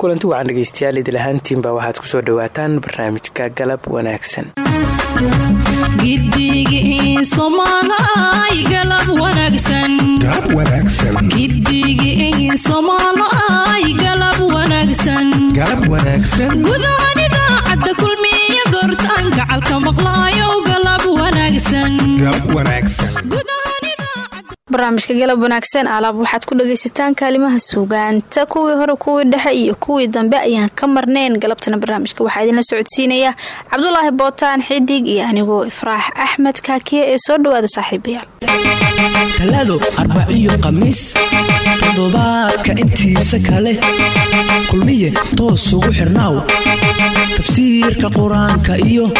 kulanti wacan dhegeystayaal idil ahaantiinba waxaad ku soo dhawaataan barnaamijka galab wanaagsan gudahaan idaacadda kulmiya goortaan gacalka maqlaayo galab wanaagsan barnaamijka galab wanaagsan alaab waxaad ku dhagaysataan kaalimaha suugaanta. Kuwii hore kuwii dhexe iyo kuwii dambe ayaan ka marnayn galabtana barnaamijka. Waxaa idinla socodsiinaya cabdulaahi bootaan xidig iyo anigoo ifraax axmed kaakiye ee soo dhawaada saaxiibayaal talaado arbaciyo khamiis toddobaadka intiisa kale. Kulmiye toos ugu xirnaaw. Tafsiirka qur'aanka iyo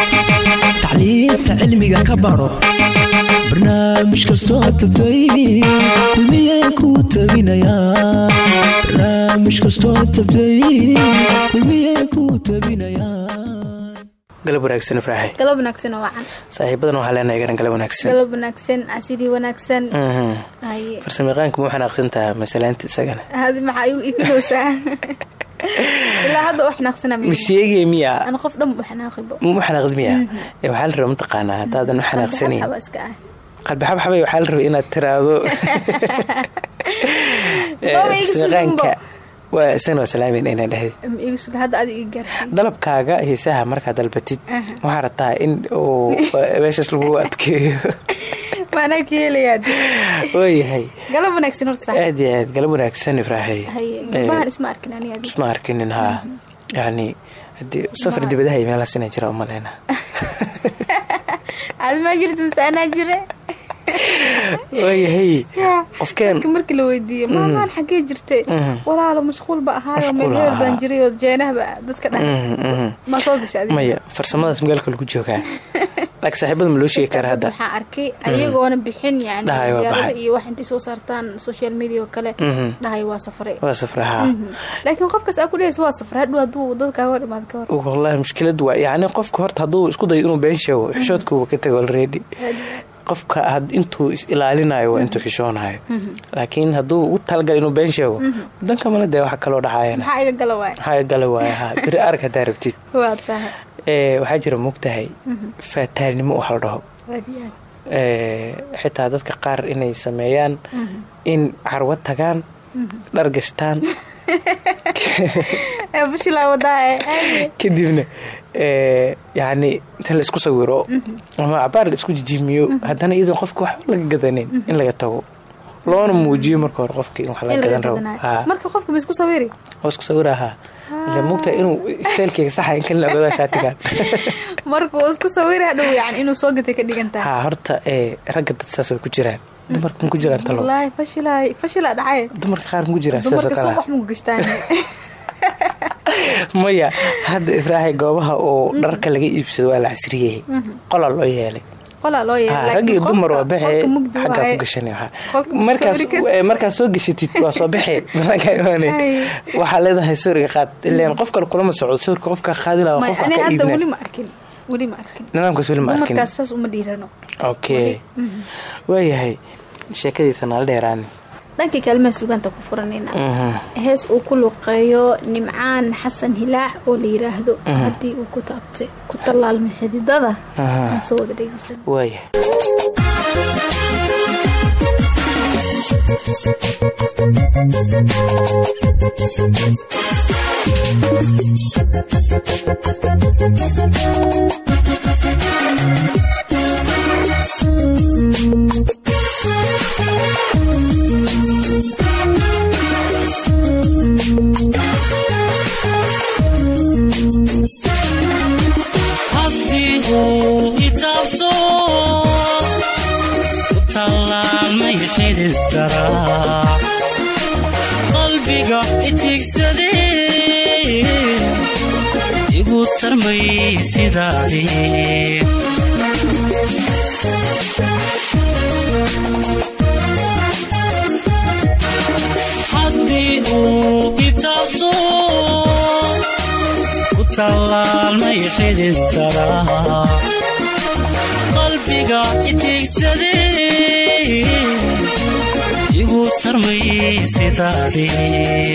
tacliinta cilmiga ka baro barnaamij kastoo tabtay kulmiye ku tabinayabarnaamij kastoo tabtay kulmiye ku tabinayaa galab wanaagsan ifraaxe galab wanaagsan oo wacan. Saaxiibadan waxaa leenahay garan galab wanaagsan. Galab wanaagsan casiri wanaagsan. Farsamayaqaanka ma xanaaqsantaha masalaanta isagana? Hadi maxaa igu ifinaysaa ma sheegay miya? Xanaaqd miya? Waxaa la raba mataqaanaa haddaadan u xanaaqsanayn qalbi xabxabay waxaa la rabay inaad tiraahdo. Farsamayaqaanka waa isagana waa salaameyn inaan dhahay dalabkaaga heesaha markaa dalbatid waxaa rabtaa in uu meeshaas lagu adkeeyo aad iyo aad galab wanaagsan ifraaxey isma arkinin haa yani safar dibadaha iyo meelahaas inaa jira umaleyna waayahay qofkeen markii la weydiiye maamaan xagee jirtay walaalo mashquul ba ahaayo meelheer baan jiray oo jeenahba dadka dha ma soo gasha maya farsamadaas magaalka lagu joogaa. Laakiin saaxiibada ma loo sheegi hadda. Waxaa arkay ayagoona bixin yani iyo wax intay soo saartaan social media oo kale dhahay waa safray. Waa safra haa. Laakiin qofkaas aa ku dhehaysa waa safra hadhow hadduu dadkaaga hor imaad ka hor. Wallahi mushkilad waa yacni qofka horta hadduu isku dayo inuu been sheego xishoodkuuba ka tago already qofka intuu is ilaalinayo waa intuu xishoonayo laakiin hadduu u talagala inuu been sheego wadanka male dee waxa kaloo dhacaayana maxaa iga gala waaya beri arag haddaa rabtid. Waxaa jira mogtahay faataalnimo wax la dhaho. Xitaa dadka qaar inay sameeyaan in carwo tagaan dhar gashtaan kadibna yani inta la isku sawiro ama cabaar la isku jijiimiyo haddana iyadoo qofka wax laga gadanin in laga tago. Loona muujiyo marka hore qofka in wax laga gadan rabo. isku sawiri? Sawiraha ila mogtahay inuu isteelkeyga saxa in kalina ogadaa dhigantahay ha horta ee ragga dad saas way ku jiraan. Dumarka ma ku jiraan talo. Dumarka qaar ma ku jiraan sidaas oo kale maya hadda ifraaxay goobaha oo dharka laga iibsado waa la casriyeeyey qolaa loo yeelay. Rag iyo dumar waa baxee xaggaa ku gashan markaad soo geshatid waa soo baxee waxaa leedahay sawirga qaad. Ilan qof kale kulama socdo sawirka qofka qaadi laha qof ka iibna. nidaamkaas weli ma arkin. Okay. Waayahay sheekadiisa nala dheeraani dhankii kaalimaha suugaanta ku furanayna hees uu ku luqeeyo nimcaan xasan hilaax oo la yiraahdo. Haddii uu ku taabtay ku tallaalmay xididada. Aan soo wada dhegeysan. Waaya haddii igu tarmay sidaadii haddii uu itaabto ku tallaalmay xididada qalbiga itiigsaday igu tarmay sidaadii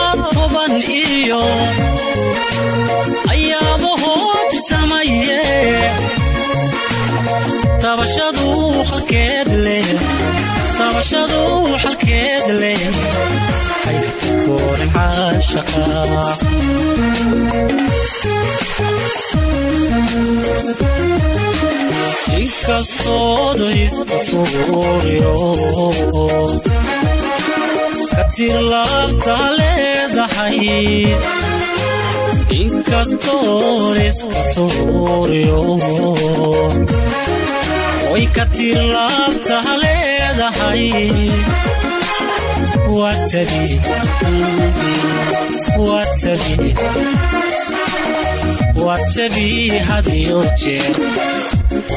iyo ayaamuhood samaye tabashadu xalkeed leh caashaqa inkastooda iska tuuriyo ka tir laabta leedahay inkastood iska tuuriyo way ka tir laabta leedahay watabi watabi hadiyo jeer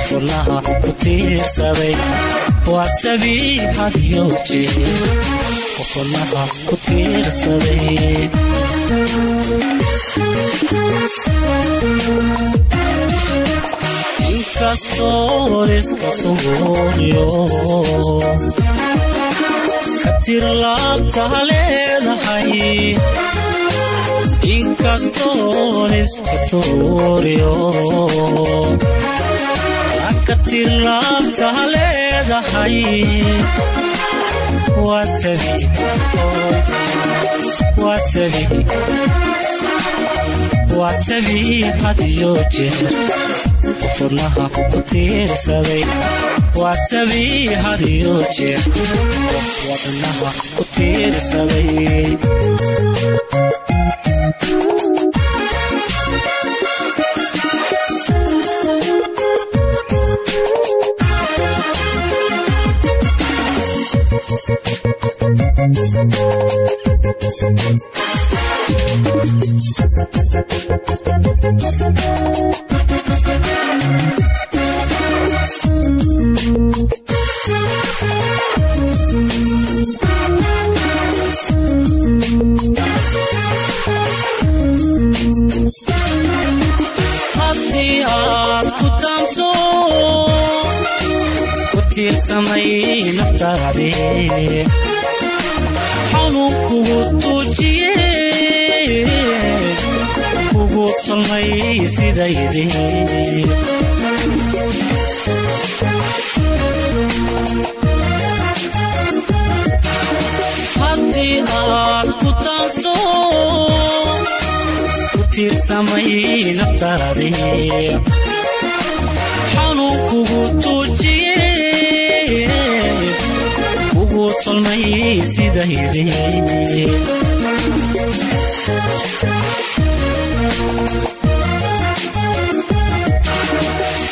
furnaha ku tiirsaday watabi hadiyo jeer furnaha ku tiirsaday inkastood iska tuuriyo ka tir laabta leedahay inkastood iska tuuriyo ka tir laabta leedahay watabi hadiyo jeer furnaha ku tiirsaday watabi hadiyo jeer wadnaha ku tiirsaday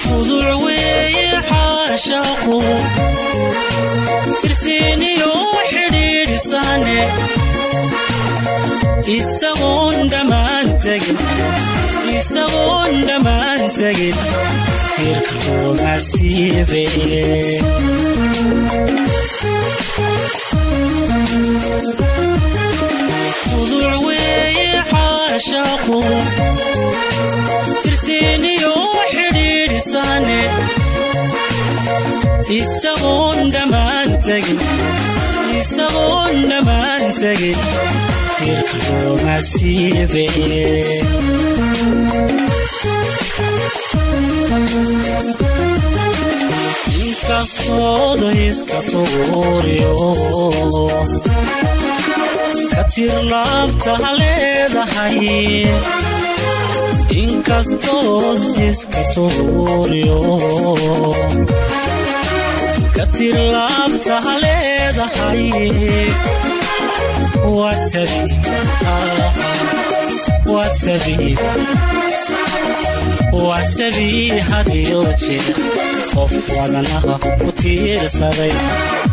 fuduc weeye xaashaaqu tirsiiniyo xidhiidhisane isagoon dhammaan tegin tiirka looma xaashaaqu tirsiiniyo xidhiidhisane isagoon dhammaan tegin. Tiirka looma siibe inkastooda iska tuuriyo ka tir laabta leedahay. Inkastood iska tuuriyo. Ka tir laabta leedahay. Waa tabiid hadiyo jeer qof wadanaha ku tiirsaday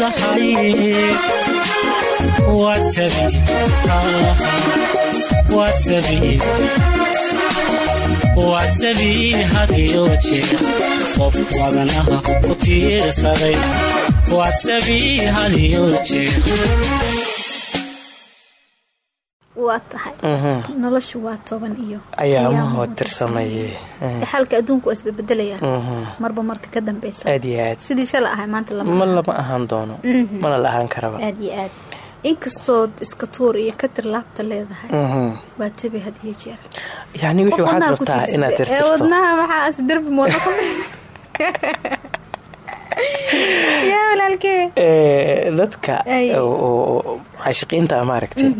leedahay waa tabiid waa tabiid hadiyo jeer qof wadanaha ku tiirsaday waa tabiid hadiyo jeer waa tahay. Noloshu waa toban iyo ayaamahoo tirsamayey xalka adduunku waa isbabedelayaa marba marka ka dambeysa aad iyo aad. Sidii shala ahay maanta ma lama ahaan doono. Mana la ahaan karaba. Aad iyo aad. Inkastood iska tuur iyo ka tir laabta leedahay waa tabi had iyo jeer. Yani wixii waxaad rabtaa inaad tirtirto? Wadnaha maxaas darbi mooda yaa walaalkee dadka caashiqiinta maaragtay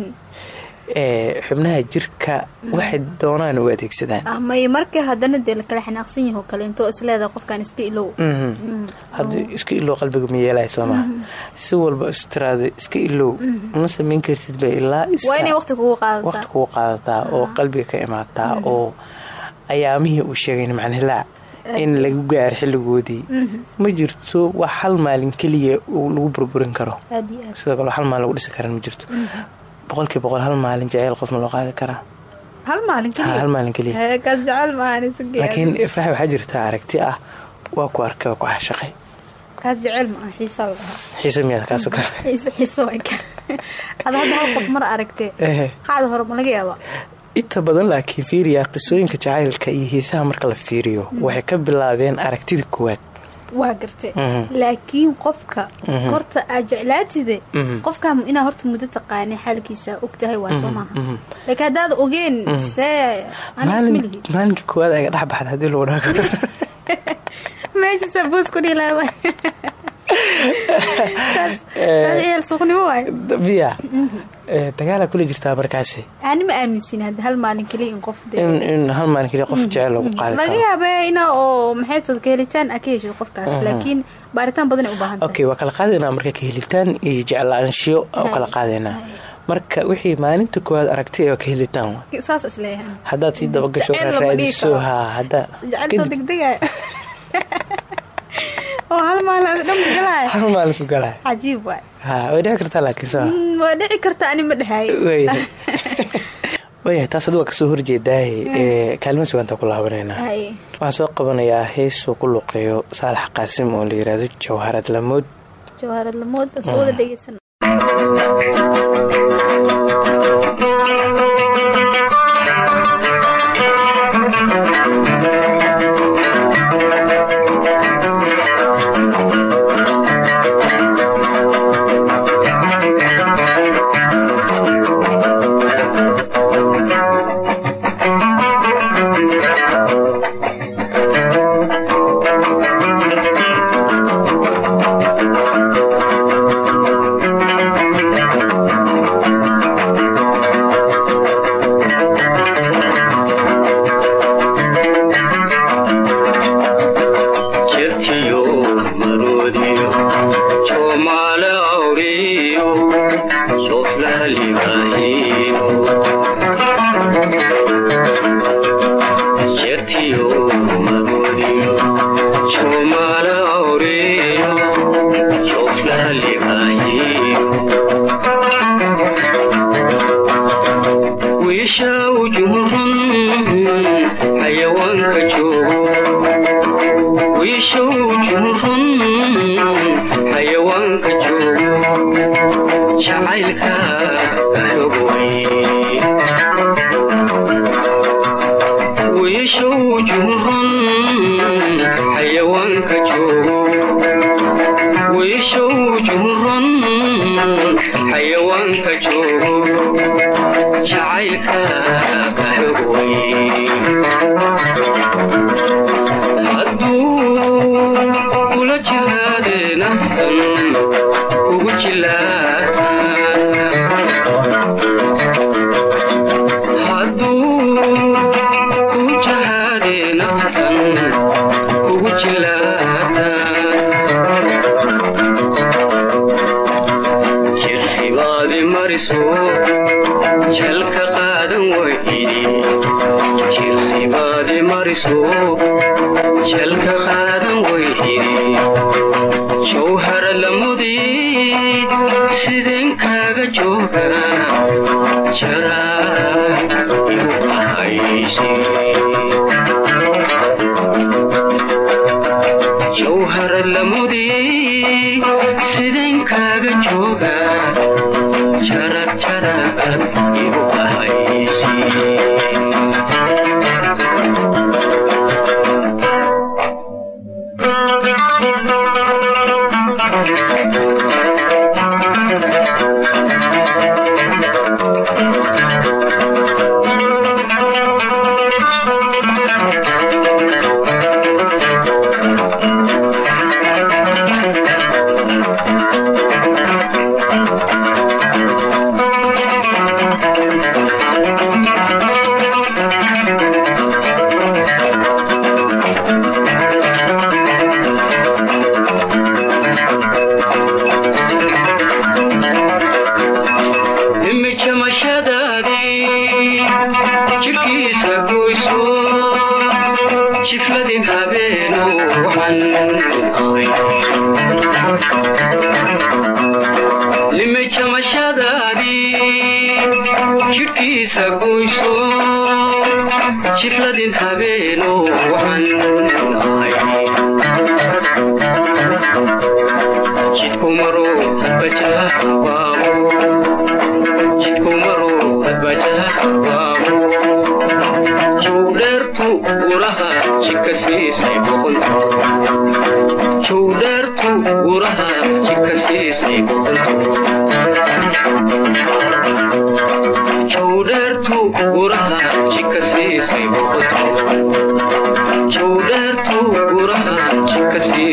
xubnaha jirka waxay doonaan u adeegsadaan. May marka haddana dee lakala xanaaqsan yaho kale intoo isleedaha qofkaan iska ilow. Hadda iska ilow qalbiga ma yeelaya soo maha si walba istiraado iska ilow. Ma samayn kartid ba ilaa waqti kugu qaadataa. oo qalbiga ka imaataa oo ayaamihii uu sheegay macnilaa in lagu gaaro xilligoodii. Ma jirto wax hal maalin keliya lagu burburin karo. Sidoo kale hal maalin lagu dhisi karan ma jirto boqolkii boqol hal maalin jaceyl qof ma loo qaadi karaa? Hal maalin keliyalaakiin ifraax waxaa jirta aragti ah waa ku arkay waa ku xashaqay. Xiisa miyaad kaasoo kale inta badan laakiin fiiriya qisooyinka jacaylka iyo hiisaha marka la fiiriyo waxay ka bilaabeen aragtida koowaad waa garte laakiin qofka horta aad jeclaatide qofkaa inaa horta muddo taqaanay xaalkiisa ogtahay waa soo maaha. Laakiin haddaad ogeen see maalinka koowaad aga dhex baxda haddii lagu dhaako meeshiisa boos ku waay biya. Dagaalaa kula jirtaa markaasi? Ma aaminsin hadda hal maalin keliya in qof in hal maalin keliya qof jecel lagu qaadi laga yaaba inaa oo maxay tood ka helitaan? A ka heshid qofkaas laakiin baaritaan badanay u baahan okay waa kala qaadaynaa marka ka helitaan iyo jeclaanshiyo u kala qaadaynaa marka wixii maalinta koowaad aragtay oo ka helitaan haddaad sii dabagasho raadiso cajiib waay ha way dhici kartaa laakiin soo waa dhici karta ani ma dhahay waayahay taas hadda waa ka soo horjeedaaye kaalima sugaanta ku laabanaynaa waxaan soo qabanayaa heesuu ku luqeeyo saalax qaasim oo la yiraahdo jawharad lamood Oh. jalka qaadan weydiid jawhara lamudid sideen kaaga joogana jaraad igu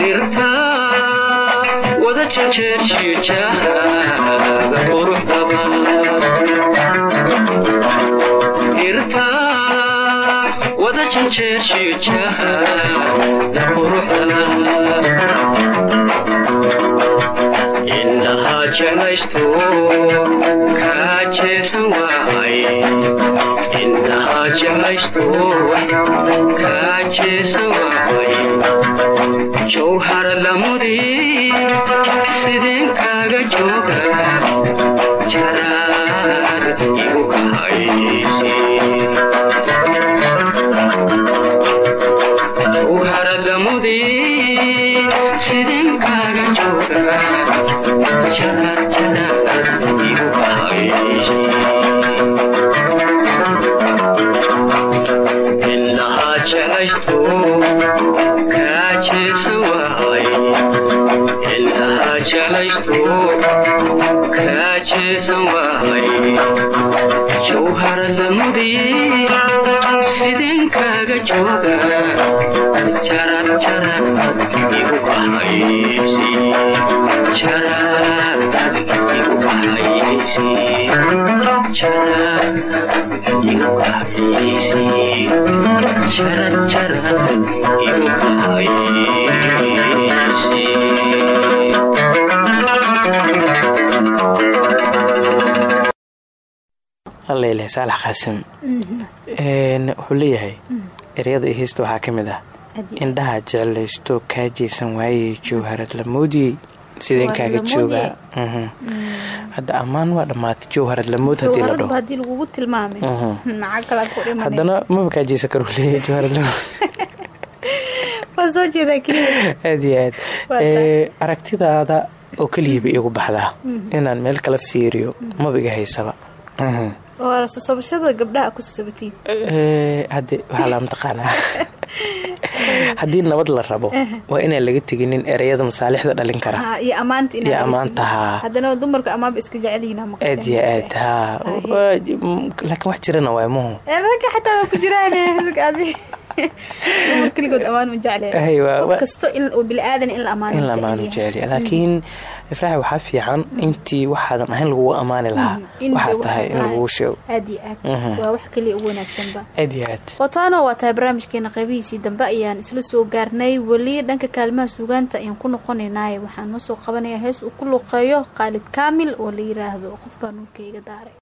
dhirta wada janjeershiyo jaada quruxdaba dhirta wada janjeershiyo jaada quruxdaba indhahaa jeclaysto kaa jeesan waay indhahaa jeclaysto kaa jeesan waay jawhara lamudii sideen kaaga jooga jaraar igu kahaysi kaa jeesan waay jawhara lamudii sideen kaaga jooga jarad jarad igu kahaysi allailah saalax qaasim wuxuu leeyahay ereyada iyo heesta waxaa ka mid ah. Indhaha jeclaysto kaa jeesan waayey jawharad lamoodiyey sideen kaaga joogaa hadda ammaan waa dhammaatay jawharad lamood haddii la dhahaddana maba kaa jeesan karo leeyahay jawharad lamood aad iyo aad. Aragtidaada oo keliyaba igu baxdaa. Inaan meel kala fiiriyo maba iga haysaba mataqaanaa haddii nabad la rabo waa inaan laga teginin ereyada masaalixda dhalin kara. Iyo ammaantahaa aad yo aad haa. Laakiin wax jirana waay muhu laakiin ifraax waxaa fiican intii waxaadan ahayn lagugu ammaani lahaa waxaa tahay in lagugu sheego qotaano waa tahay barnaamijkeena qaybihiisii dambe ayaan isla soo gaarnay weli dhanka kaalimaha suugaanta ayaan ku noqonaynaaye waxaan noo soo qabanayaa hees uu ku luuqeeyo khaalid kaamil oo la yiraahdo qof baa nuurkayga daaray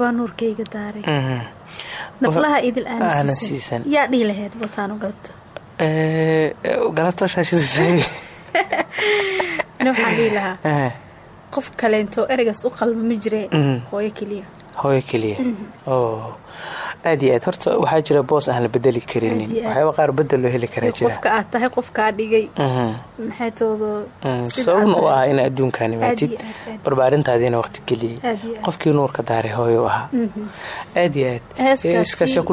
baa nuurkayga daaray. Naflaha idil aana siisan. yaa dhihi lahayd baltaanu galabta galabtawaxaan dhihi lahaa. Qof kaleento ereygaas u qalma ma jiree? Mhm. hooyo keliya. Hooyo keliya. Mhm. Aad iyo aad. Horta waxaa jira boos aan la bedeli karinin. Waxyaaba qaar bedel loo heli karaa jira. qofka aad tahay qofkaa dhigay. Mhm. mm, u ah ina adduunkaan imaatid barbaarintaadiina waqti geliyey qofkii nuurka daaray hooyo ahaa. Mhm. aad iyo aad. Iskaasyaa ku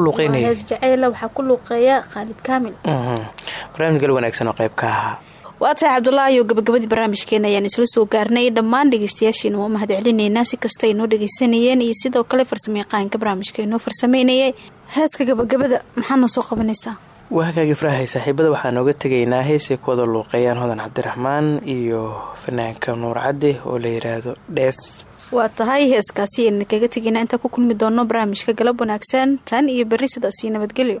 mhm. barnaamij gal wanaagsan oo qayb ka ahaa waa tahay cabdulaahi oo gabagabadii barnaamijkeena ayaan isla soo gaarnay. Dhammaan dhegeystayaashiina waa mahad celinaynaa si kasta ay noo dhegeysanayeen iyo sidoo kale farsamayaqaanka barnaamijka inoo farsameynayay heeska gabagabada maxaa noo soo qabanaysaa? Waa hagaagi saaxiibada waxaa nooga tegaynaa heesay ku wada luuqeeyaan hodan cabdiraxmaan iyo fanaanka nuur cadde oo la yiraahdo dheef waa tahay heeskaasi ayna kaga tegaynaa intaa ku kulmi doono barnaamijka galab wanaagsan. Tan iyo berri sidaasii nabadgelyo